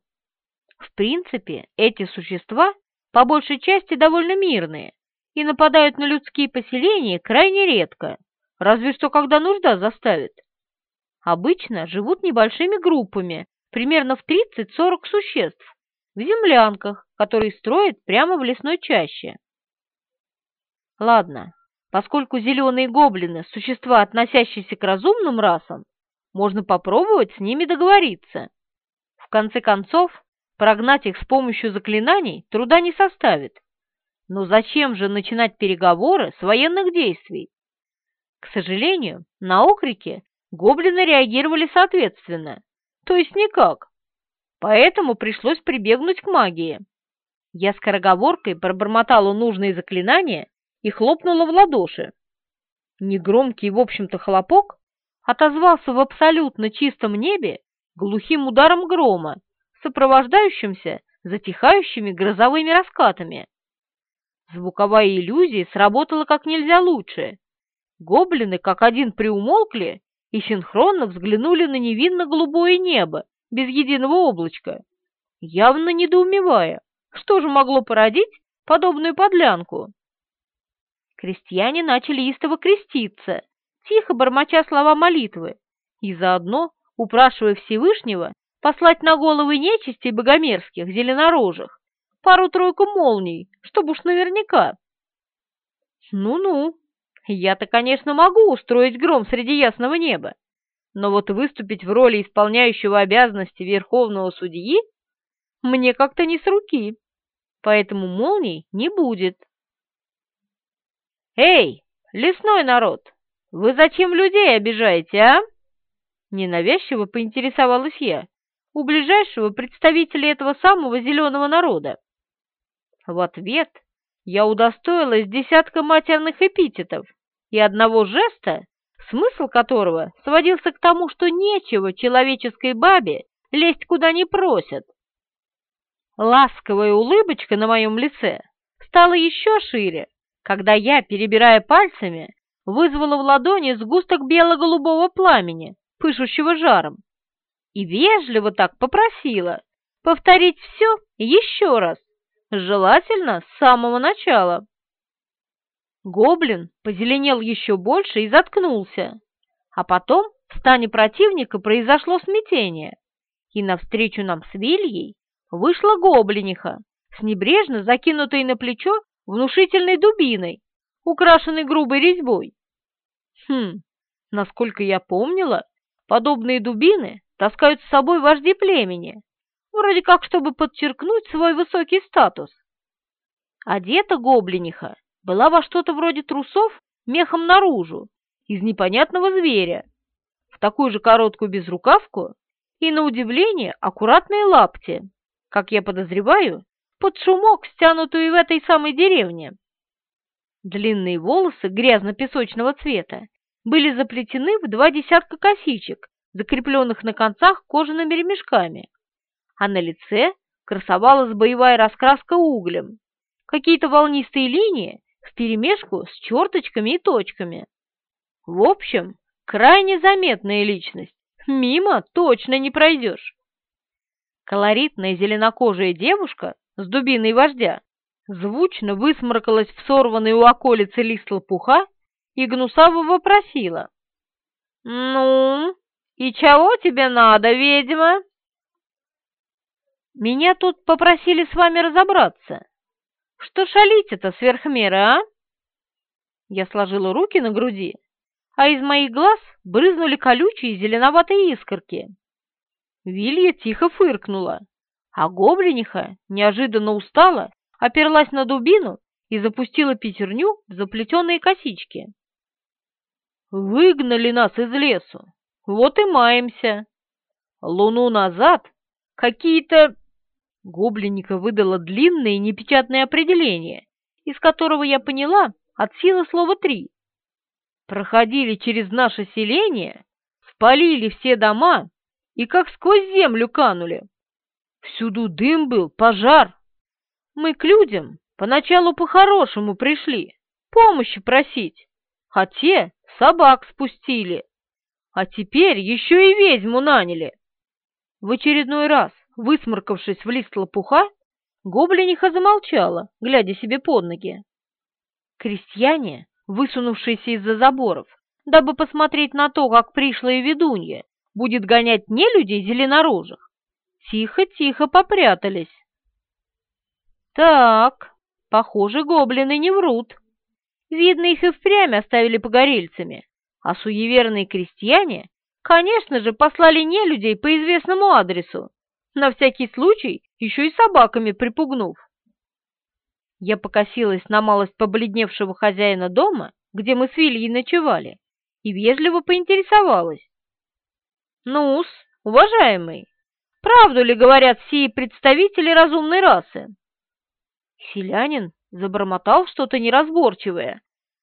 В принципе, эти существа по большей части довольно мирные и нападают на людские поселения крайне редко, разве что когда нужда заставит. Обычно живут небольшими группами, примерно в 30-40 существ, в землянках, которые строят прямо в лесной чаще. Ладно, поскольку зеленые гоблины – существа, относящиеся к разумным расам, можно попробовать с ними договориться. В конце концов, прогнать их с помощью заклинаний труда не составит. Но зачем же начинать переговоры с военных действий? К сожалению, на окрики гоблины реагировали соответственно, то есть никак. Поэтому пришлось прибегнуть к магии. Я скороговоркой пробормотала нужные заклинания и хлопнула в ладоши. Негромкий, в общем-то, хлопок отозвался в абсолютно чистом небе глухим ударом грома, сопровождающимся затихающими грозовыми раскатами. Звуковая иллюзия сработала как нельзя лучше. Гоблины как один приумолкли и синхронно взглянули на невинно-голубое небо без единого облачка, явно недоумевая, что же могло породить подобную подлянку. Крестьяне начали истово креститься, тихо бормоча слова молитвы, и заодно упрашивая Всевышнего послать на головы нечисти богомерзких, зеленорожих, пару-тройку молний, чтобы уж наверняка. Ну-ну, я-то, конечно, могу устроить гром среди ясного неба, но вот выступить в роли исполняющего обязанности верховного судьи мне как-то не с руки, поэтому молний не будет. «Эй, лесной народ, вы зачем людей обижаете, а?» Ненавязчиво поинтересовалась я у ближайшего представителя этого самого зеленого народа. В ответ я удостоилась десятка матерных эпитетов и одного жеста, смысл которого сводился к тому, что нечего человеческой бабе лезть куда не просят. Ласковая улыбочка на моем лице стала еще шире, когда я, перебирая пальцами, вызвала в ладони сгусток бело-голубого пламени, пышущего жаром, и вежливо так попросила повторить все еще раз, желательно с самого начала. Гоблин позеленел еще больше и заткнулся, а потом в стане противника произошло смятение, и навстречу нам с Вильей вышла гоблиниха с небрежно закинутой на плечо внушительной дубиной, украшенной грубой резьбой. Хм, насколько я помнила, подобные дубины таскают с собой вожди племени, вроде как чтобы подчеркнуть свой высокий статус. Одета гоблиниха была во что-то вроде трусов мехом наружу, из непонятного зверя, в такую же короткую безрукавку и, на удивление, аккуратные лапти, как я подозреваю, под шумок, стянутую в этой самой деревне. Длинные волосы грязно-песочного цвета были заплетены в два десятка косичек, закрепленных на концах кожаными ремешками, а на лице красовалась боевая раскраска углем, какие-то волнистые линии вперемешку с черточками и точками. В общем, крайне заметная личность, мимо точно не пройдешь. Колоритная зеленокожая девушка с дубиной вождя звучно высморкалась в сорванный у околицы лист лопуха и гнусаво вопросила. «Ну, и чего тебе надо, ведьма?» «Меня тут попросили с вами разобраться. Что шалите-то сверх меры, а?» Я сложила руки на груди, а из моих глаз брызнули колючие зеленоватые искорки. Вилья тихо фыркнула, а гоблиниха неожиданно устала, оперлась на дубину и запустила пятерню в заплетенные косички. «Выгнали нас из лесу, вот и маемся. Луну назад какие-то...» Гоблиника выдала длинное непечатное определение, из которого я поняла от силы слова «три». Проходили через наше селение, спалили все дома и как сквозь землю канули. Всюду дым был, пожар. Мы к людям поначалу по-хорошему пришли, помощи просить, а те собак спустили, а теперь еще и ведьму наняли. В очередной раз, высморкавшись в лист лопуха, гоблиниха замолчала, глядя себе под ноги. Крестьяне, высунувшиеся из-за заборов, дабы посмотреть на то, как пришлая ведунья будет гонять не людей зеленорожих, тихо-тихо попрятались. Так, похоже, гоблины не врут. Видно, их и впрямь оставили погорельцами, а суеверные крестьяне, конечно же, послали не людей по известному адресу, на всякий случай еще и собаками припугнув. Я покосилась на малость побледневшего хозяина дома, где мы с Вильей ночевали, и вежливо поинтересовалась. «Ну-с, уважаемый, правду ли говорят все представители разумной расы?» Селянин забормотал что-то неразборчивое,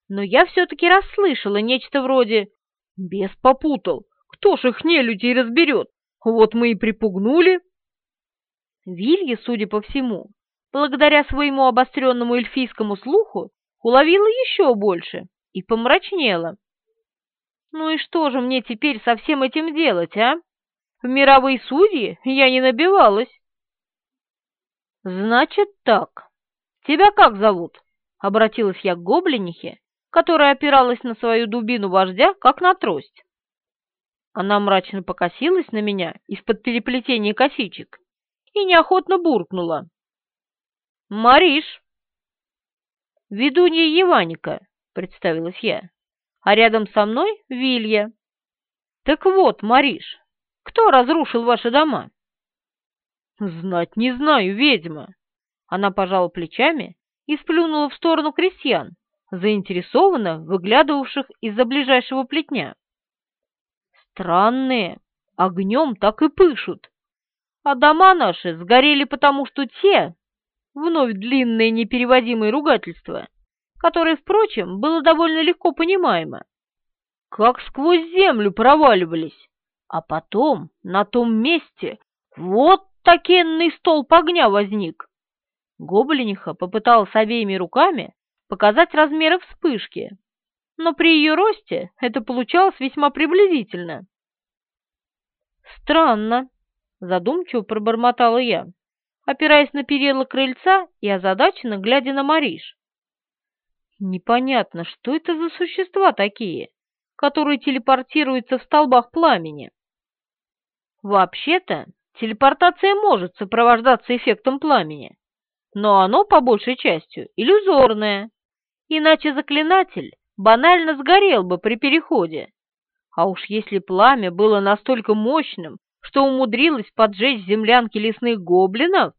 но я все-таки расслышала нечто вроде «Бес попутал, кто ж их нелюдей разберет, вот мы и припугнули». Вилья, судя по всему, благодаря своему обостренному эльфийскому слуху, уловила еще больше и помрачнела. Ну и что же мне теперь со всем этим делать, а? В мировые судьи я не набивалась. Значит так. Тебя как зовут? Обратилась я к гоблинихе, которая опиралась на свою дубину вождя, как на трость. Она мрачно покосилась на меня из-под переплетения косичек и неохотно буркнула. «Мариш!» «Ведунья Еваника», — представилась я а рядом со мной Вилья. Так вот, Мариш, кто разрушил ваши дома? Знать не знаю, ведьма. Она пожала плечами и сплюнула в сторону крестьян, заинтересованно выглядывавших из-за ближайшего плетня. Странные, огнем так и пышут. А дома наши сгорели потому, что те, вновь длинное непереводимое ругательство, которое, впрочем, было довольно легко понимаемо. Как сквозь землю проваливались, а потом на том месте вот такенный столб огня возник. Гоблиниха попыталась обеими руками показать размеры вспышки, но при ее росте это получалось весьма приблизительно. «Странно», — задумчиво пробормотала я, опираясь на перила крыльца и озадаченно глядя на Мариш. Непонятно, что это за существа такие, которые телепортируются в столбах пламени. Вообще-то, телепортация может сопровождаться эффектом пламени, но оно, по большей частью, иллюзорное, иначе заклинатель банально сгорел бы при переходе. А уж если пламя было настолько мощным, что умудрилось поджечь землянки лесных гоблинов,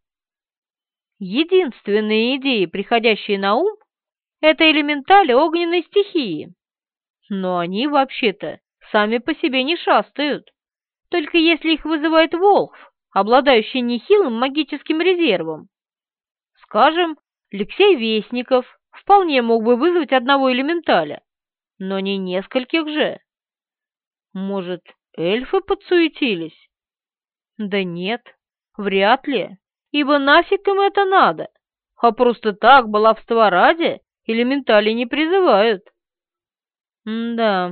единственные идеи, приходящие на ум, это элементали огненной стихии. Но они, вообще-то, сами по себе не шастают. Только если их вызывает волхв, обладающий нехилым магическим резервом. Скажем, Алексей Вестников вполне мог бы вызвать одного элементаля, но не нескольких же. Может, эльфы подсуетились? Да нет, вряд ли, ибо нафиг им это надо, а просто так, баловства ради, элементали не призывают. М да,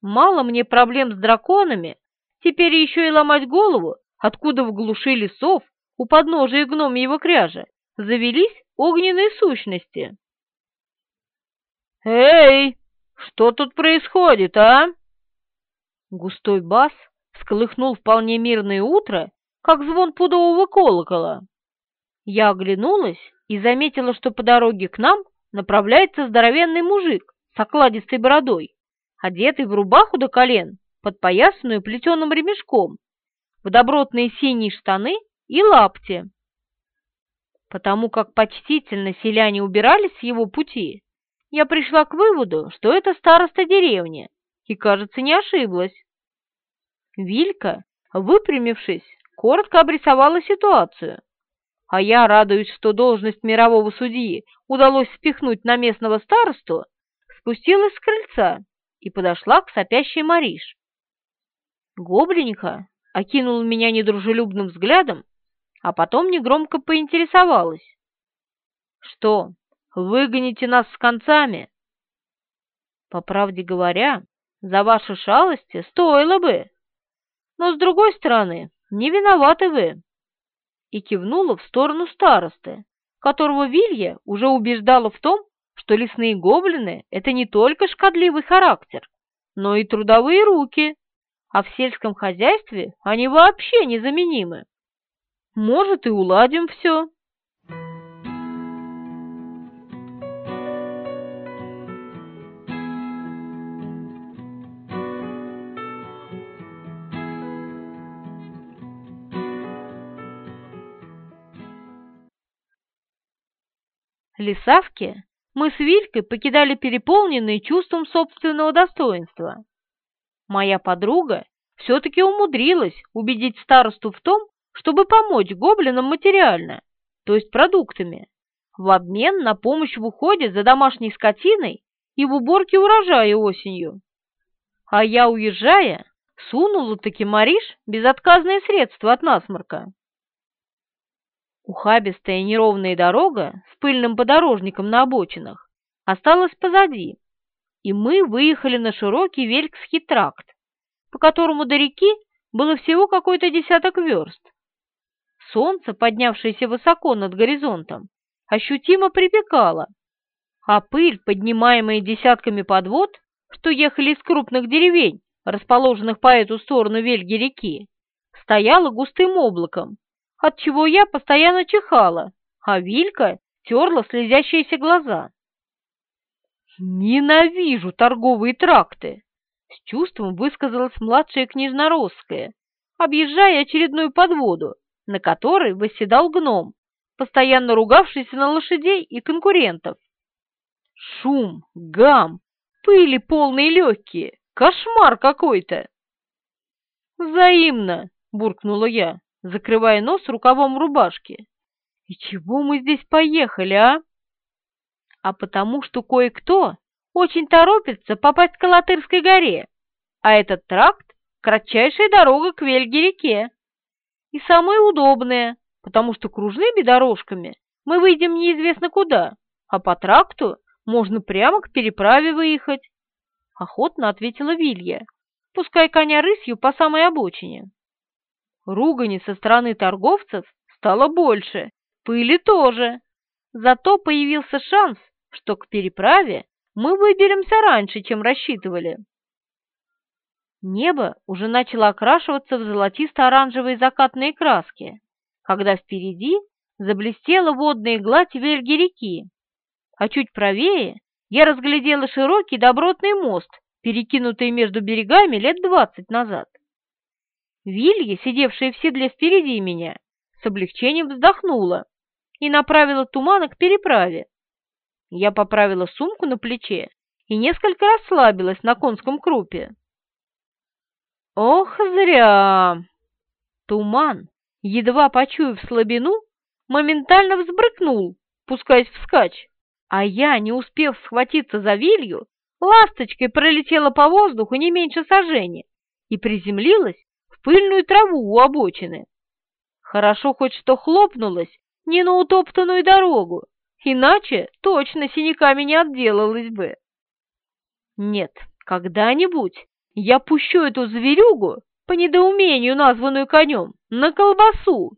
мало мне проблем с драконами, теперь еще и ломать голову, откуда в глуши лесов у подножия гномьего кряжа завелись огненные сущности. «Эй, Что тут происходит, а?» Густой бас всколыхнул вполне мирное утро, как звон пудового колокола. Я оглянулась и заметила, что по дороге к нам направляется здоровенный мужик с окладистой бородой, одетый в рубаху до колен, подпоясанную плетеным ремешком, в добротные синие штаны и лапти. Потому как почтительно селяне убирались с его пути, я пришла к выводу, что это староста деревни, и, кажется, не ошиблась. Вилька, выпрямившись, коротко обрисовала ситуацию, а я, радуюсь, что должность мирового судьи удалось спихнуть на местного старосту, спустилась с крыльца и подошла к сопящей Мариш. Гоблинька окинула меня недружелюбным взглядом, а потом негромко поинтересовалась. «Что, выгоните нас с концами?» «По правде говоря, за ваши шалости стоило бы. Но, с другой стороны, не виноваты вы». И кивнула в сторону старосты, которого Вилья уже убеждала в том, что лесные гоблины — это не только шкодливый характер, но и трудовые руки, а в сельском хозяйстве они вообще незаменимы. Может, и уладим все. Лисавки мы с Вилькой покидали переполненные чувством собственного достоинства. Моя подруга все-таки умудрилась убедить старосту в том, чтобы помочь гоблинам материально, то есть продуктами, в обмен на помощь в уходе за домашней скотиной и в уборке урожая осенью. А я, уезжая, сунула таки Мариш безотказное средство от насморка. Ухабистая неровная дорога с пыльным подорожником на обочинах осталась позади, и мы выехали на широкий Велькский тракт, по которому до реки было всего какой-то десяток верст. Солнце, поднявшееся высоко над горизонтом, ощутимо припекало, а пыль, поднимаемая десятками подвод, что ехали из крупных деревень, расположенных по эту сторону Вельги реки, стояла густым облаком, отчего я постоянно чихала, а Вилька терла слезящиеся глаза. «Ненавижу торговые тракты!» С чувством высказалась младшая княжноросская, объезжая очередную подводу, на которой восседал гном, постоянно ругавшийся на лошадей и конкурентов. Шум, гам, пыли полные легкие, кошмар какой-то. «Взаимно!» — буркнула я, закрывая нос рукавом рубашки. «И чего мы здесь поехали, а?» а потому что кое-кто очень торопится попасть к Калатырской горе, а этот тракт — кратчайшая дорога к Вельге-реке. И самая удобная, потому что кружными дорожками мы выйдем неизвестно куда, а по тракту можно прямо к переправе выехать. Охотно ответила Вилья, пускай коня рысью по самой обочине. Ругани со стороны торговцев стало больше, пыли тоже. Зато появился шанс что к переправе мы выберемся раньше, чем рассчитывали. Небо уже начало окрашиваться в золотисто-оранжевые закатные краски, когда впереди заблестела водная гладь Вельги реки, а чуть правее я разглядела широкий добротный мост, перекинутый между берегами лет двадцать назад. Вилья, сидевшая в седле впереди меня, с облегчением вздохнула и направила тумана к переправе, я поправила сумку на плече и несколько расслабилась на конском крупе. Ох, зря! Туман, едва почуяв слабину, моментально взбрыкнул, пускаясь вскачь, а я, не успев схватиться за вилью, ласточкой пролетела по воздуху не меньше сожжения и приземлилась в пыльную траву у обочины. Хорошо хоть что хлопнулась не на утоптанную дорогу, Иначе точно синяками не отделалась бы. Нет, когда-нибудь я пущу эту зверюгу, по недоумению названную конем, на колбасу.